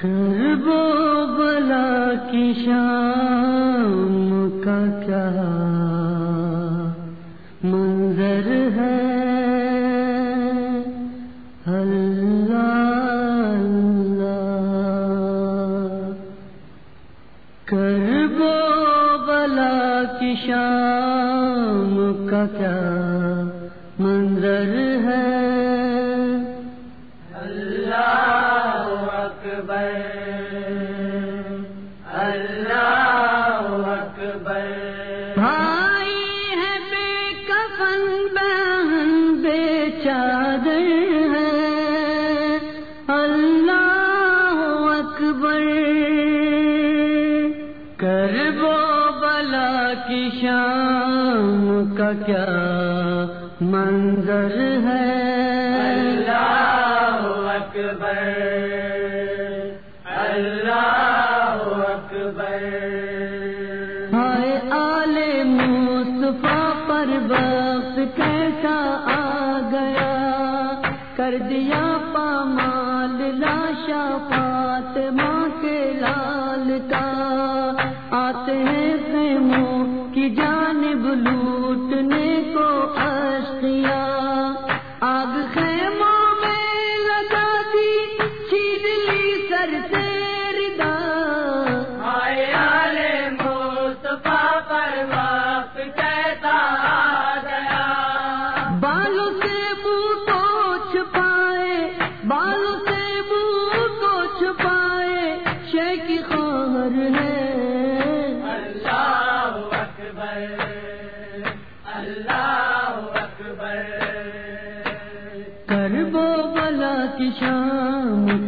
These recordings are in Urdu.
کربو بلا کی شام کا کیا منظر ہے؟ اللہ کربو بلا کی شام کا کیا منظر ہے؟ کی شام کا کیا منظر ہے۔ اللہ اکبر۔ ہائے آل مصطفیٰ پر وقت کیسا آ گیا؟ کر دیا پامال لاشا پات ماں کے لال کا۔ آتے ہیں خیموں کی جانب لو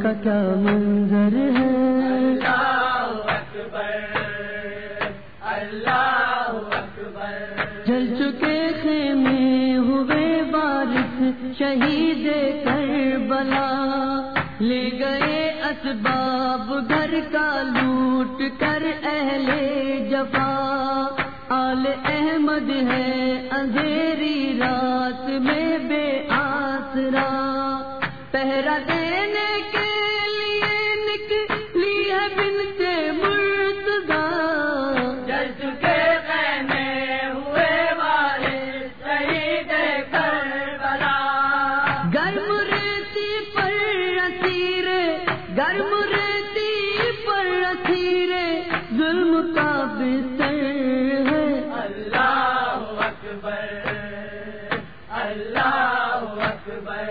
کا کیا منظر ہے؟ اللہ اکبر اللہ اکبر۔ جل چکے خیمے ہوئے بارش شہید کربلا۔ لے گئے اسباب گھر کا لوٹ کر اہل جفا۔ آل احمد ہے اندھیری رات میں بے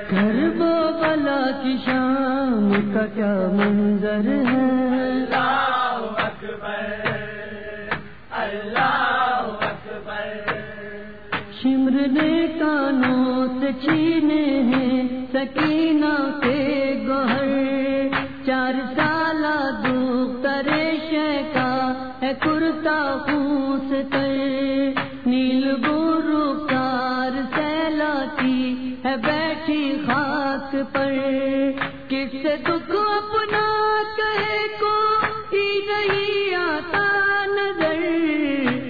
کربو بلا کی شام کا کیا منظر ہے؟ اللہ اکبر اللہ اکبر۔ شمر نے کانوں سے چھینے ہیں سکینہ کے گوہر۔ چار سالہ دکھ اپنا کہے کو ہی نہیں آتا نظر۔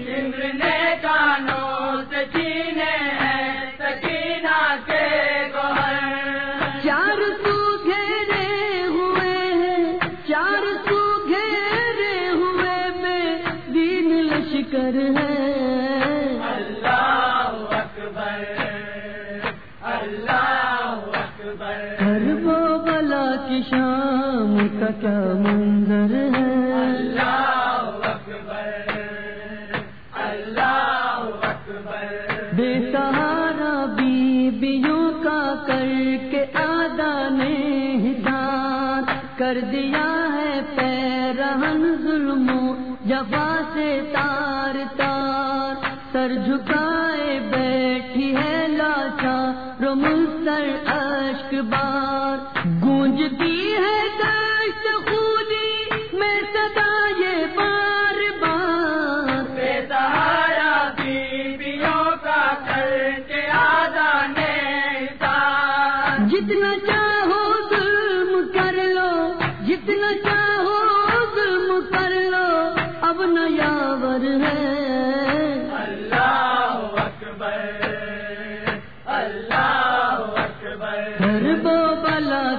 سمر نے کانوں سے چینے ہیں سکینہ کے گوہر۔ چار سو گھیرے ہوئے ہیں چار سو گھیرے ہوئے میں دین لشکر ہے۔ اللہ اکبر اللہ اکبر۔ شام کا کیا منظر ہے؟ اللہ اکبر اللہ اکبر بے سہارا بیویوں کا کر کے آدھا نے ہدایت کر دیا ہے پیرہن ظلم و جفا سے تار تار، سر جھکائے مستر اشک بار گونجتی ہے دشت خودی میں صدا یہ بار بار بے سہارا بیویوں کا کر کے آدانے جتنا چاہو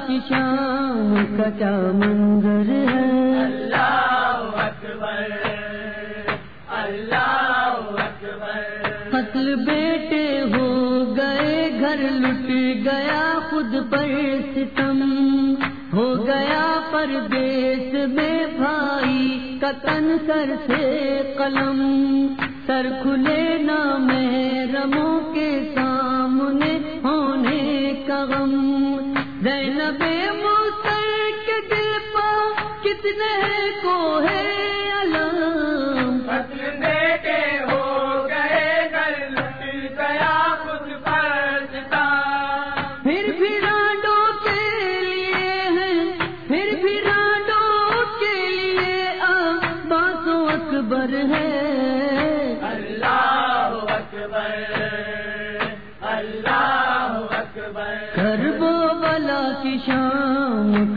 کا کیا منظر ہے؟ اللہ اکبر اللہ اکبر۔ قتل بیٹے ہو گئے گھر لٹ گیا خود پر ستم۔ ہو گیا پردیس میں بھائی کا تن سر سے قلم۔ سر کھلے نہ محرموں کے سامنے ہونے کا غم۔ زینب موسر کے دل پا کتنے کو ہے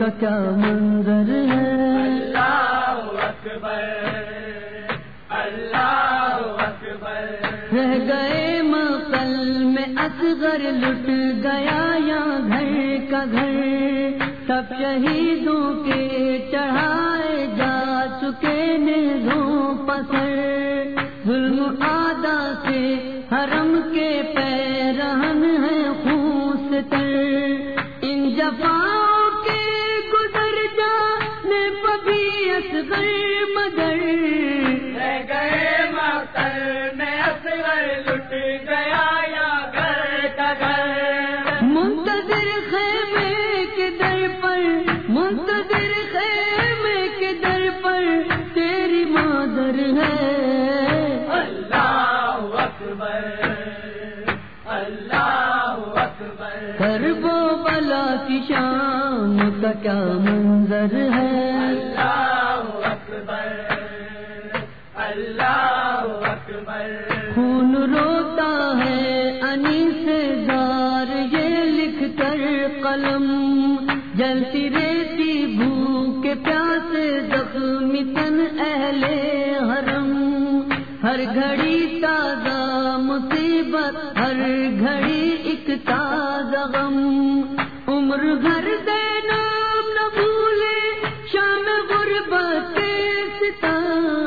کا کیا منظر ہے؟ اللہ اکبر اللہ اکبر۔ رہ گئے مقل میں اصغر لٹ گیا یا گھر کا گھر۔ سب شہیدوں کے چڑھائے جا چکے نیزوں پسر۔ اصغر مگر رہ گئے مکر میں اصغر لٹ گیا یا گھر کا گھر۔ منتظر خیمے کے در پر منتظر خیمے کے در پر تیری مادر ہے۔ اللہ اکبر اللہ اکبر۔ کرب و بلا کی شام کا کیا منظر ہے؟ زخمی اہل حرم، ہر گھڑی تازہ مصیبت، ہر گھڑی ایک تازہ غم۔ عمر گھر دینا نہ بھولے شام غربت ستم